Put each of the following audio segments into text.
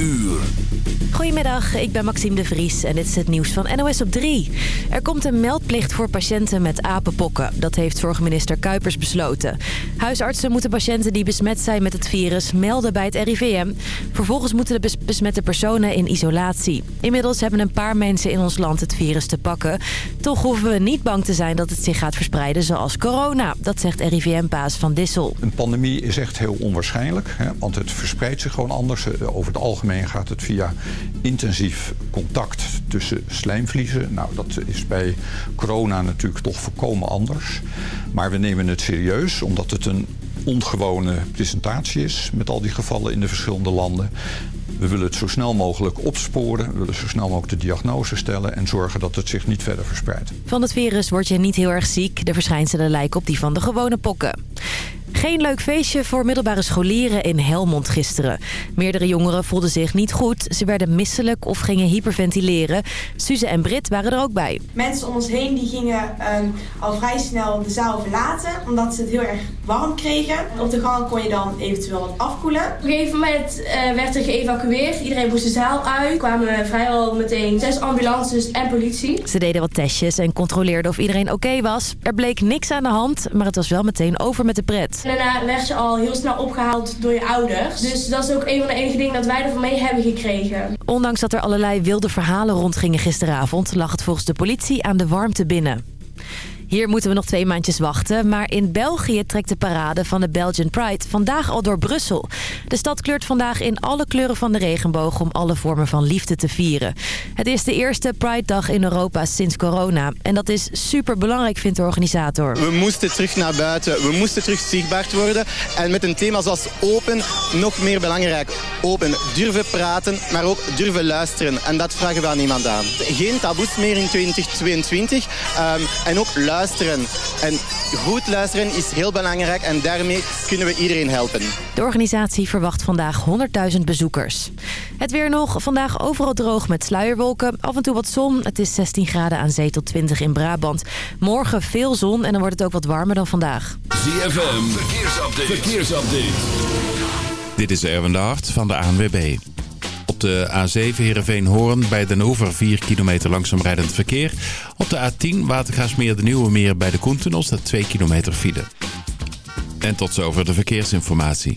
uur. Goedemiddag, ik ben Maxime de Vries en dit is het nieuws van NOS op 3. Er komt een meldplicht voor patiënten met apenpokken. Dat heeft zorgminister Kuipers besloten. Huisartsen moeten patiënten die besmet zijn met het virus melden bij het RIVM. Vervolgens moeten de besmette personen in isolatie. Inmiddels hebben een paar mensen in ons land het virus te pakken. Toch hoeven we niet bang te zijn dat het zich gaat verspreiden zoals corona. Dat zegt RIVM-baas Van Dissel. Een pandemie is echt heel onwaarschijnlijk, hè, want het verspreidt zich gewoon anders. Over het algemeen gaat het via intensief contact tussen slijmvliezen. Nou, dat is bij corona natuurlijk toch volkomen anders. Maar we nemen het serieus, omdat het een ongewone presentatie is... met al die gevallen in de verschillende landen. We willen het zo snel mogelijk opsporen. We willen zo snel mogelijk de diagnose stellen... en zorgen dat het zich niet verder verspreidt. Van het virus word je niet heel erg ziek. De verschijnselen lijken op die van de gewone pokken. Geen leuk feestje voor middelbare scholieren in Helmond gisteren. Meerdere jongeren voelden zich niet goed. Ze werden misselijk of gingen hyperventileren. Suze en Brit waren er ook bij. Mensen om ons heen die gingen ehm, al vrij snel de zaal verlaten. Omdat ze het heel erg warm kregen. Op de gang kon je dan eventueel wat afkoelen. Op een gegeven moment uh, werd er geëvacueerd. Iedereen moest de zaal uit. Er kwamen vrijwel meteen zes ambulances en politie. Ze deden wat testjes en controleerden of iedereen oké was. Er bleek niks aan de hand, maar het was wel meteen over met de pret. Daarna werd je al heel snel opgehaald door je ouders. Dus dat is ook een van de enige dingen dat wij ervan mee hebben gekregen. Ondanks dat er allerlei wilde verhalen rondgingen gisteravond... lag het volgens de politie aan de warmte binnen. Hier moeten we nog twee maandjes wachten. Maar in België trekt de parade van de Belgian Pride vandaag al door Brussel. De stad kleurt vandaag in alle kleuren van de regenboog... om alle vormen van liefde te vieren. Het is de eerste Pride-dag in Europa sinds corona. En dat is super belangrijk, vindt de organisator. We moesten terug naar buiten. We moesten terug zichtbaar worden. En met een thema zoals open, nog meer belangrijk. Open, durven praten, maar ook durven luisteren. En dat vragen we aan niemand aan. Geen taboes meer in 2022. Um, en ook luisteren luisteren. En goed luisteren is heel belangrijk en daarmee kunnen we iedereen helpen. De organisatie verwacht vandaag 100.000 bezoekers. Het weer nog. Vandaag overal droog met sluierwolken. Af en toe wat zon. Het is 16 graden aan zee tot 20 in Brabant. Morgen veel zon en dan wordt het ook wat warmer dan vandaag. ZFM. Verkeersupdate. Verkeersupdate. Dit is Erwin de Hart van de ANWB de A7 Heerenveen-Hoorn bij Den Oever 4 kilometer langzaam rijdend verkeer. Op de A10 Watergaasmeer de Nieuwe Meer bij de Koentunnel staat 2 kilometer file. En tot zover de verkeersinformatie.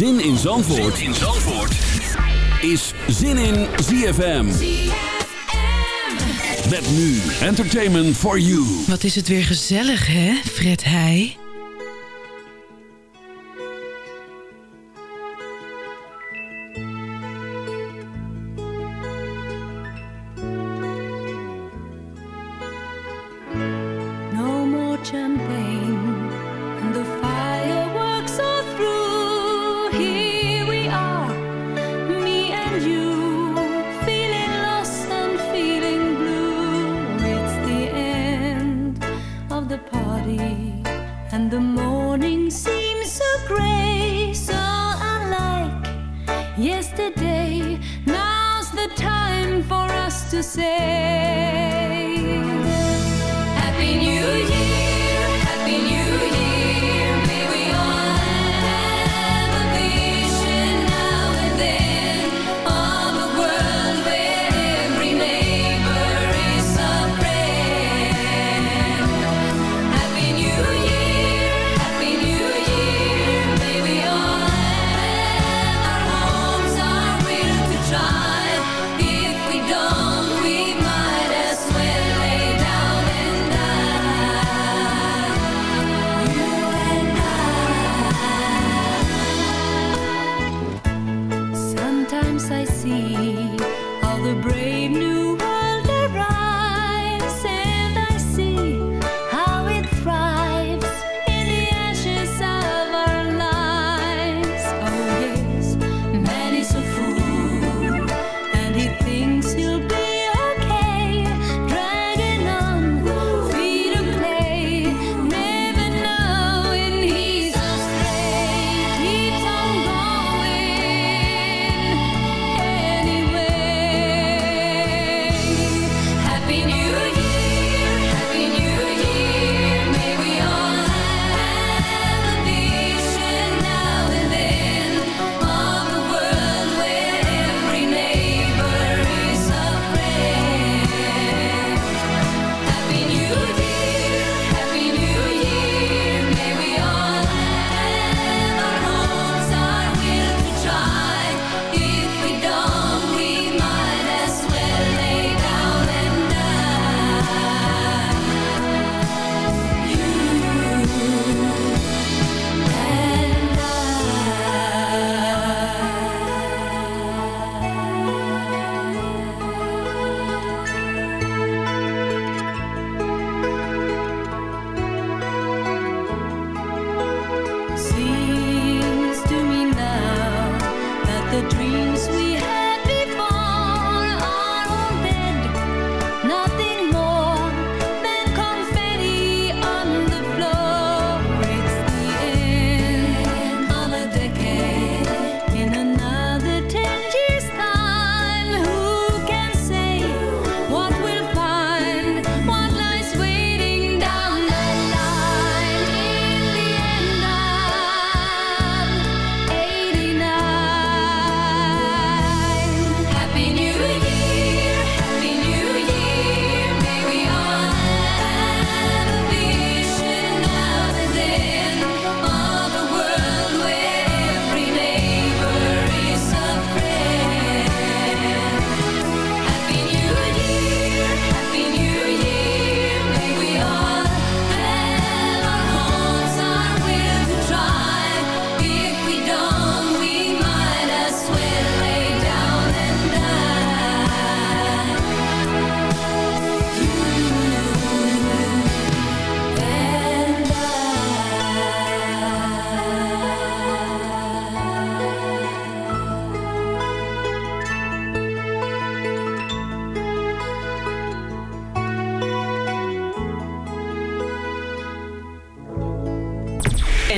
Zin in Zandvoort, zin in Zandvoort. is Zin in ZFM. Met nu Entertainment for You. Wat is het weer gezellig, hè, Fred Heij? here.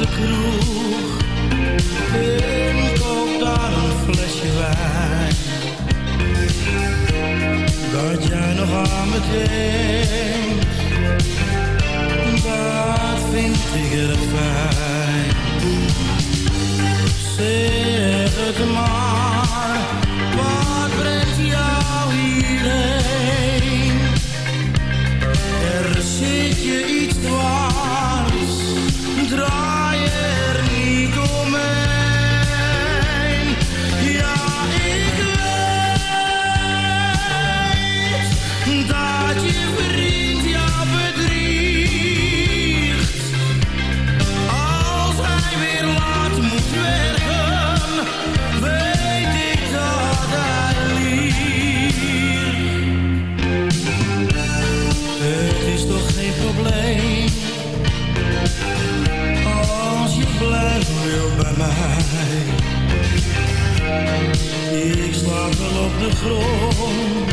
de kroeg en koop daar een flesje wijn. Dat jij nog aan me denkt, dat vind ik er fijn. Zeg het maar. de grond.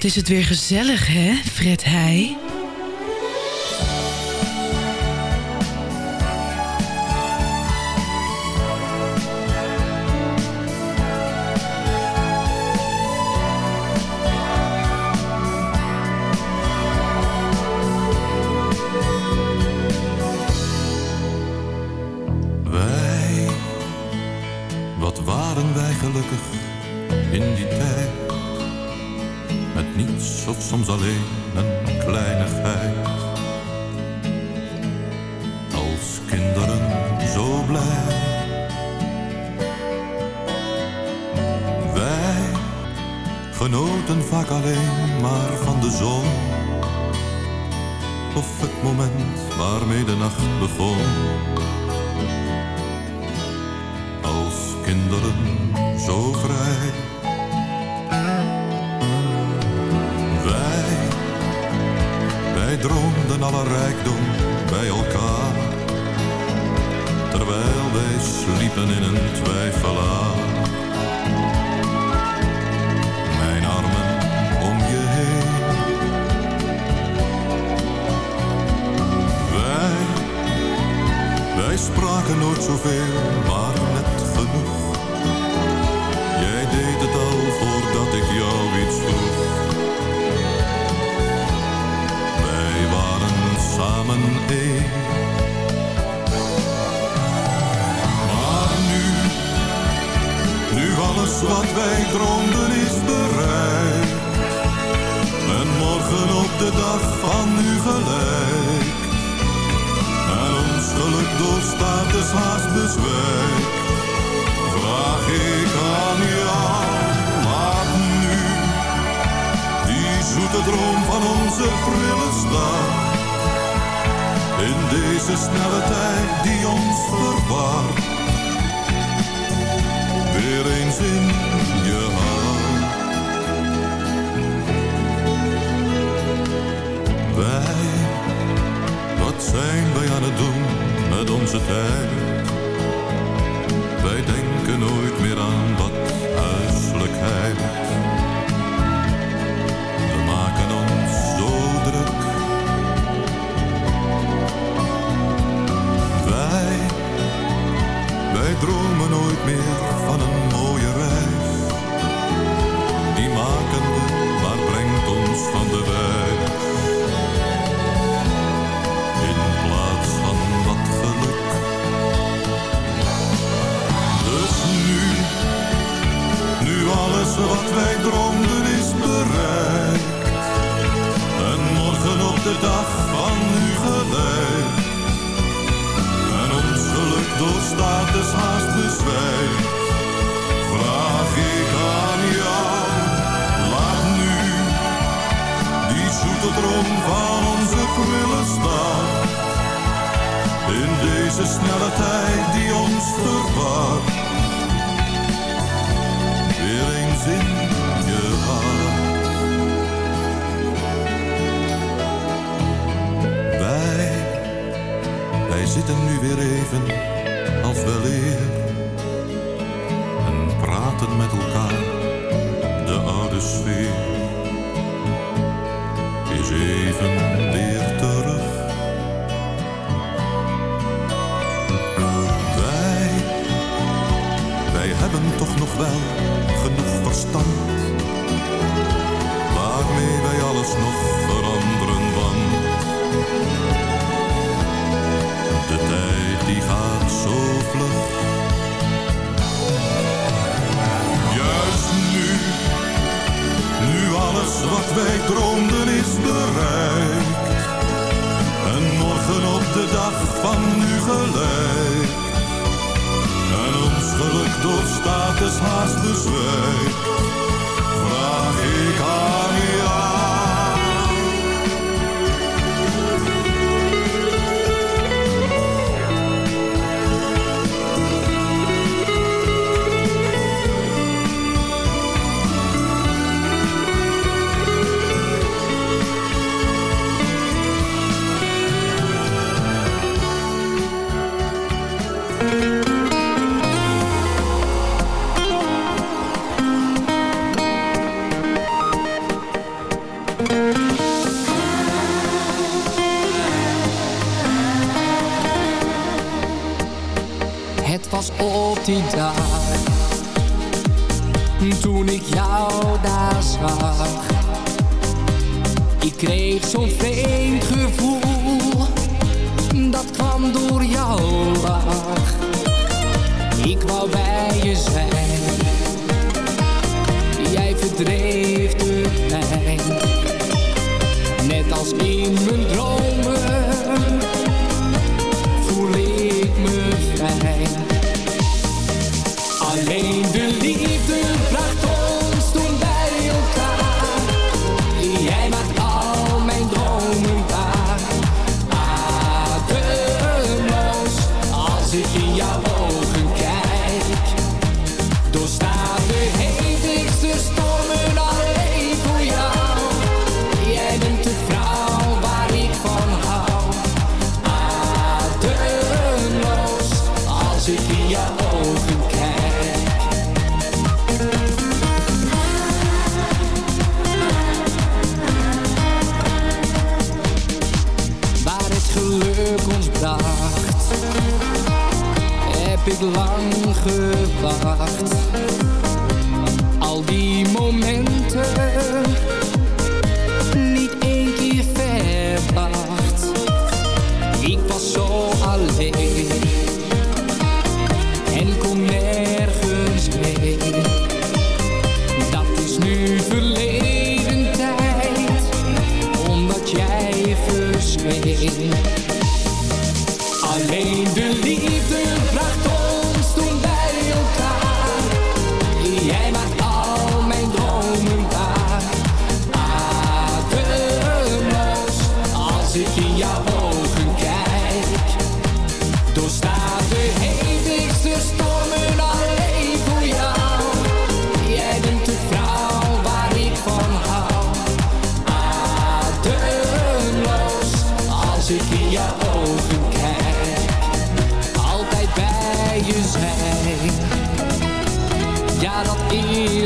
wat is het weer gezellig, hè, Fred Heij? Alles wat wij droomden is bereikt. En morgen op de dag van nu gelijk. En ons geluk doorstaat is haast bezwijkt. Vraag ik aan jou, laat nu die zoete droom van onze prille stad. In deze snelle tijd die ons verwaart, weer eens in je hart. Wij, wat zijn wij aan het doen met onze tijd? Wij denken nooit meer aan wat huiselijkheid. Dromen nooit meer van een mooie reis. Die maken we, maar brengt ons van de wijs. In plaats van wat geluk. Dus nu, nu alles wat wij droomden is bereikt. En morgen op de dag geluk doorstaat is haast bezwijkt. Vraag ik aan jou, laat nu die zoete droom van onze prille stad. In deze snelle tijd die ons verwacht.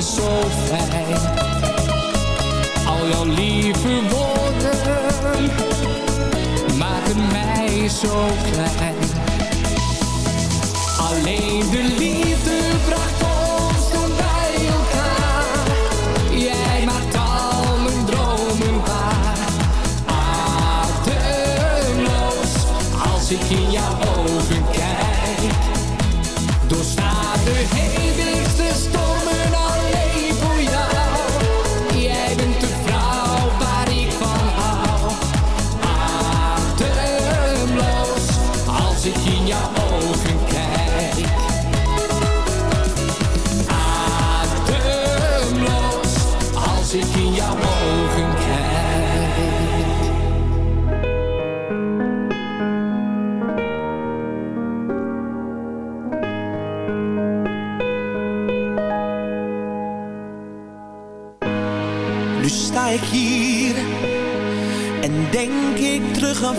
zo fijn. Al jouw lieve woorden maken mij zo vrij.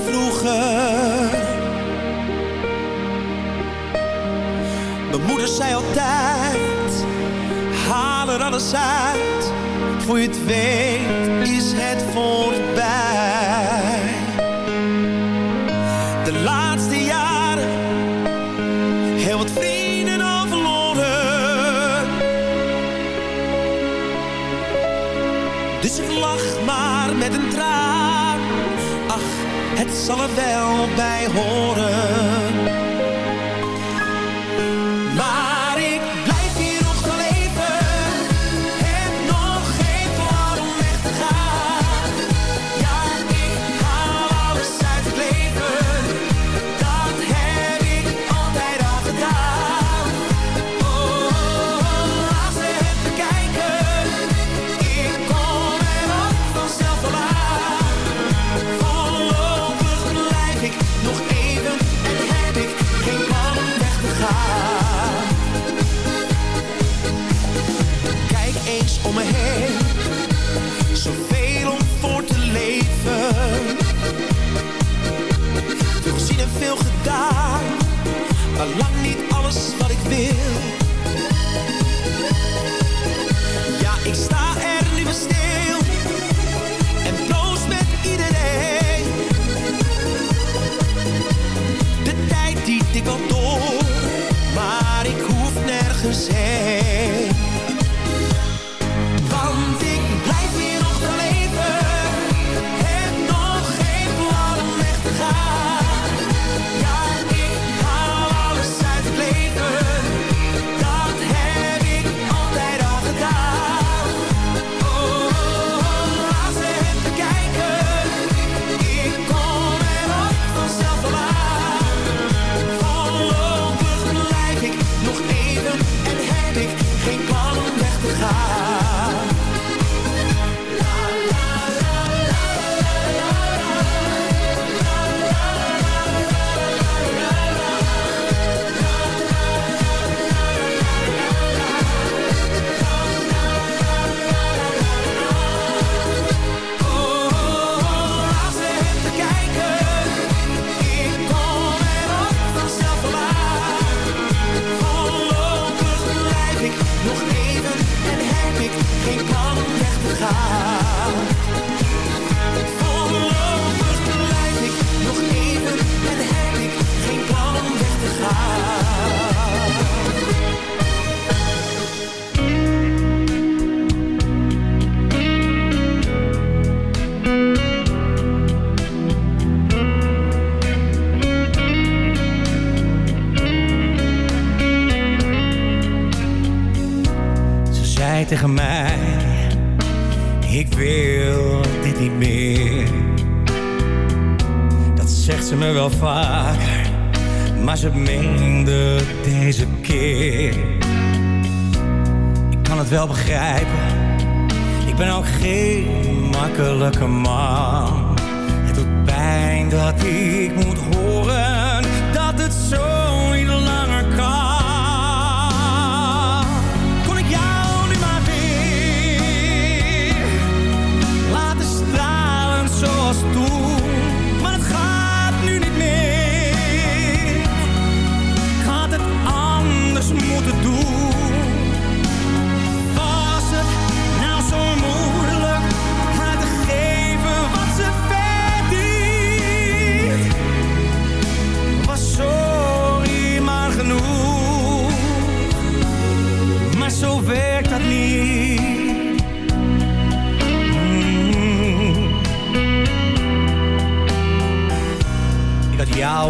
vroeger. Mijn moeder zei altijd, halen er alles uit. Voor je het weet is het voor Summer bell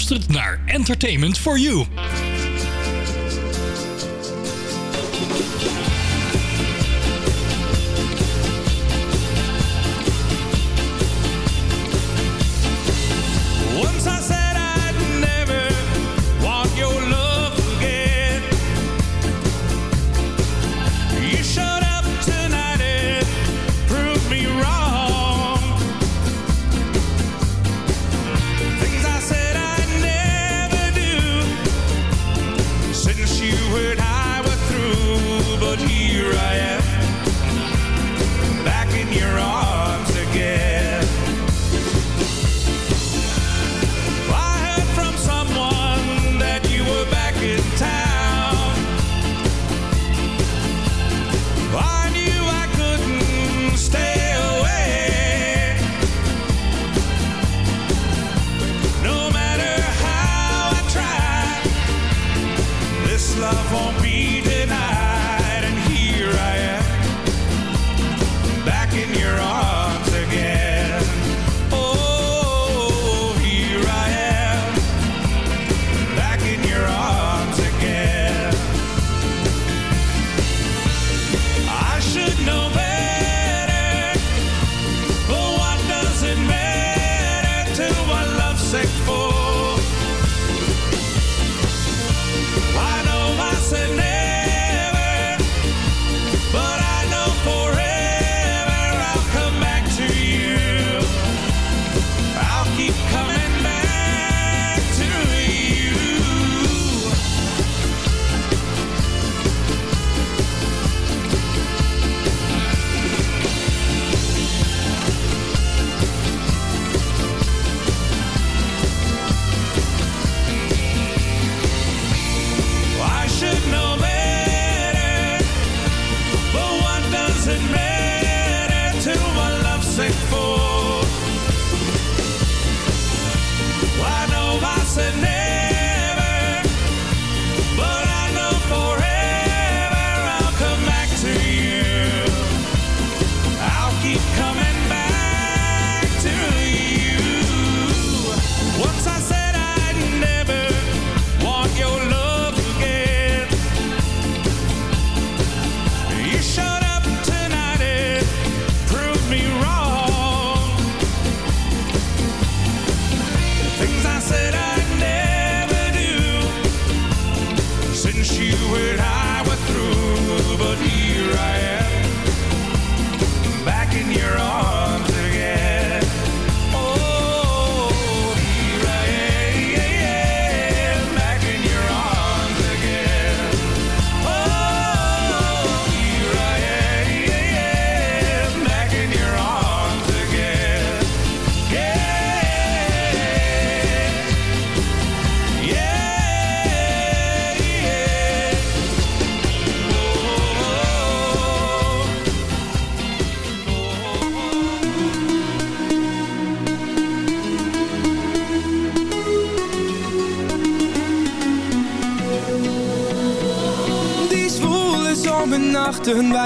luistert naar Entertainment for You.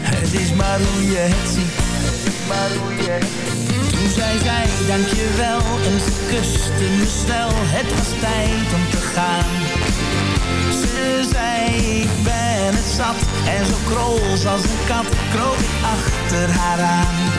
Het is maar hoe je het ziet. Maar hoe je het ziet. Toen zij dankjewel en ze kuste snel. Het was tijd om te gaan. Ze zei ik ben het zat en zo krols als een kat kroop ik achter haar aan.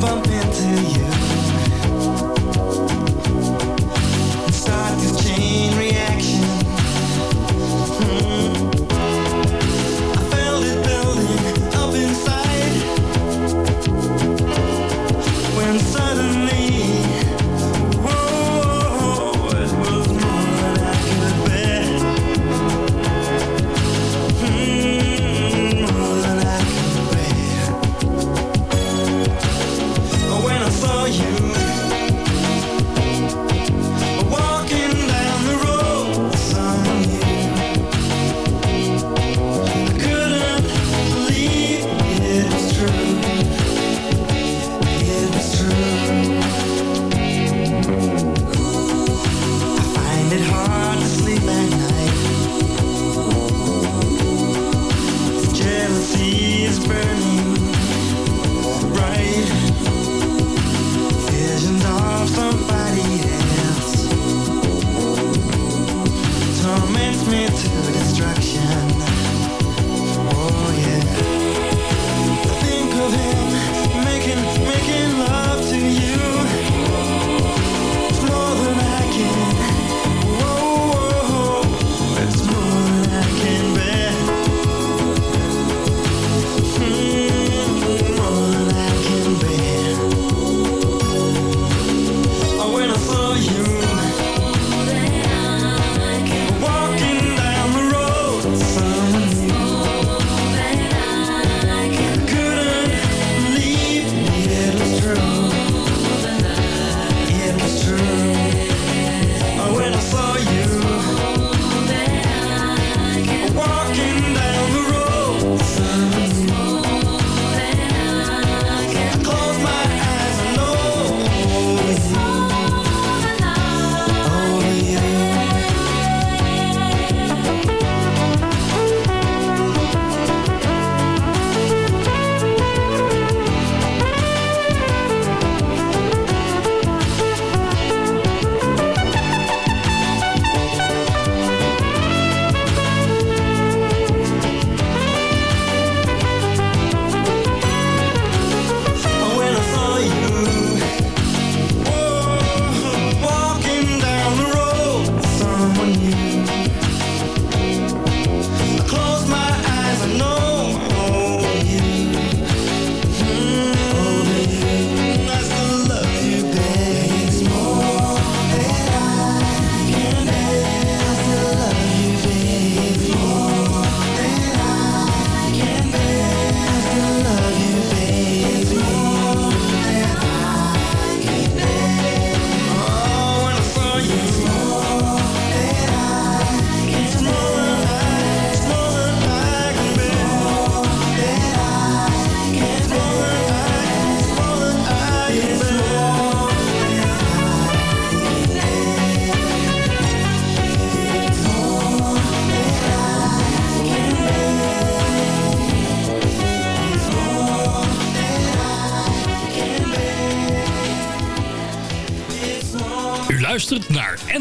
bump into you.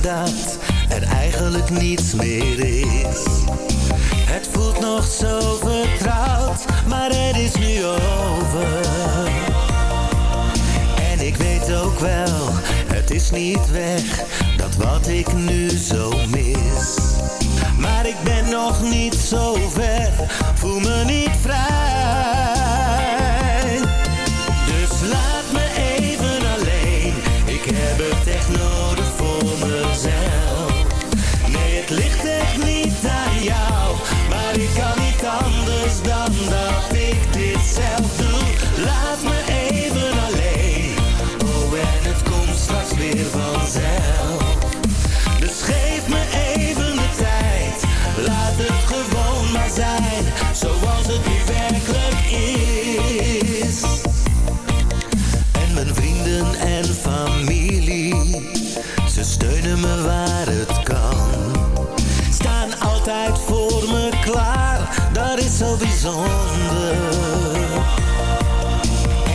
dat er eigenlijk niets meer is. Het voelt nog zo vertrouwd, maar het is nu over. En ik weet ook wel, het is niet weg, dat wat ik nu zo mis. Maar ik ben nog niet zo ver, voel me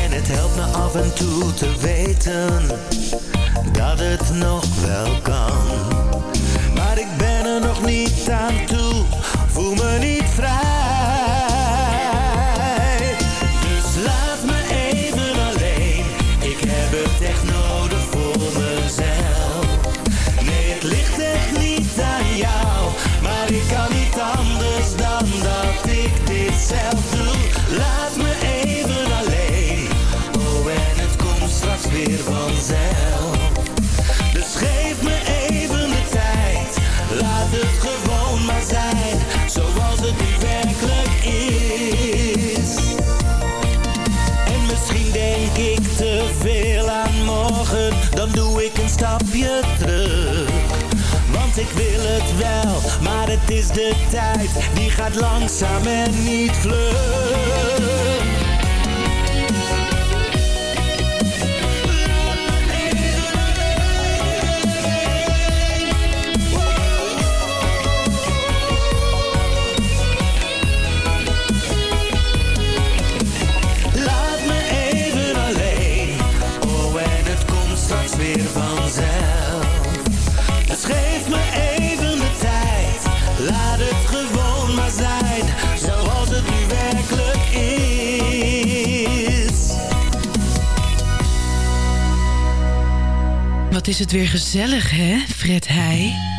En het helpt me af en toe te weten dat het nog wel kan. Maar ik ben er nog niet aan toe, voel me niet vrij. is de tijd, die gaat langzaam en niet vlug. is het weer gezellig, hè, Fred Heij?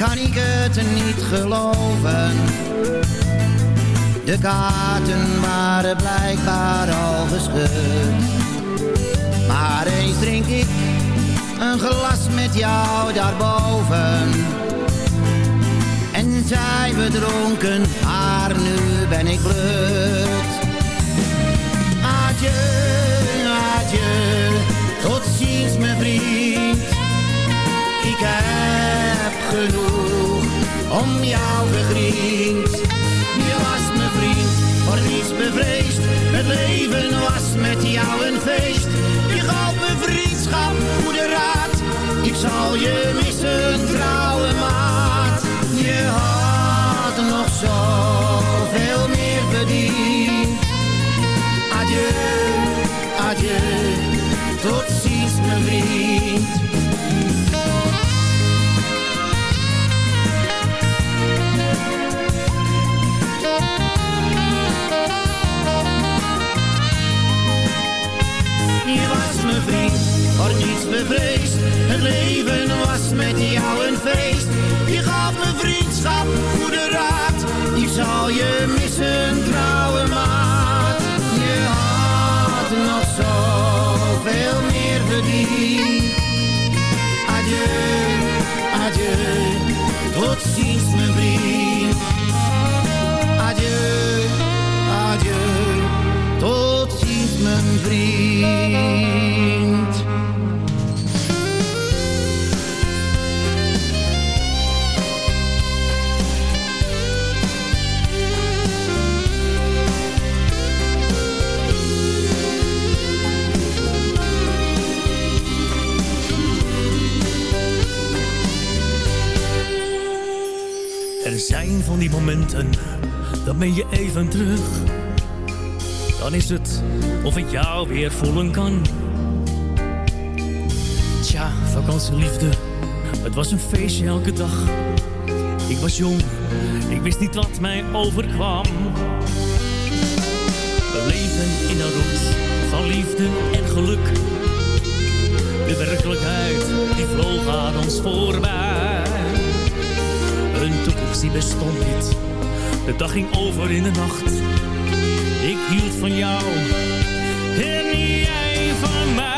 Het niet geloven. De kaarten waren blijkbaar al geschud. Maar eens drink ik een glas met jou daarboven. En zijn we dronken, maar nu ben ik blut. Adieu, adieu, tot ziens mijn vriend. Ik genoeg om jou gegriend. Je was mijn vriend, voor niets bevreesd. Het leven was met jou een feest. Je gaf me vriendschap, goede raad. Ik zal je missen, trouwe maat. Je had nog zoveel meer verdiend. Adieu, adieu, tot ziens mijn vriend. Je was mijn vriend, voor niets bevreesd. Het leven was met jou een feest. Je gaf me vriendschap, goede raad. Ik zal je missen, trouwe maat. Je had nog zoveel meer verdiend. Adieu, adieu, tot ziens mijn vriend. Vriend. Er zijn van die momenten, dan ben je even terug. Dan is het of ik jou weer voelen kan. Tja, vakantieliefde, het was een feestje elke dag. Ik was jong, ik wist niet wat mij overkwam. We leven in een roes van liefde en geluk. De werkelijkheid, die vloog aan ons voorbij. Een toekomst bestond niet. De dag ging over in de nacht. Ik hield van jou en jij van mij.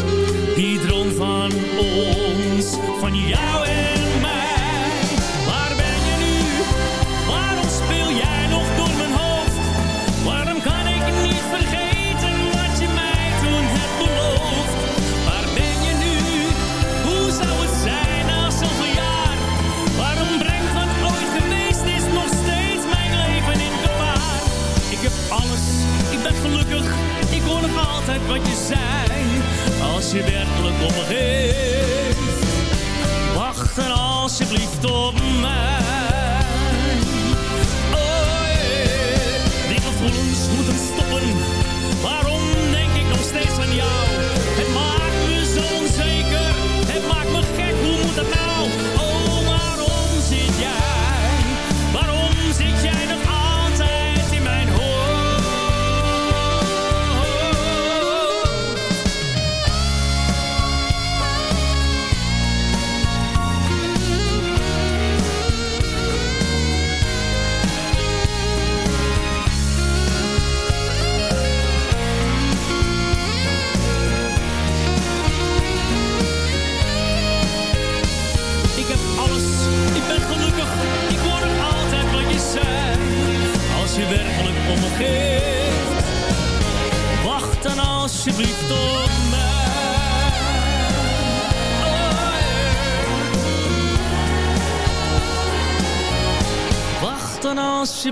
Die droom van ons, van jou en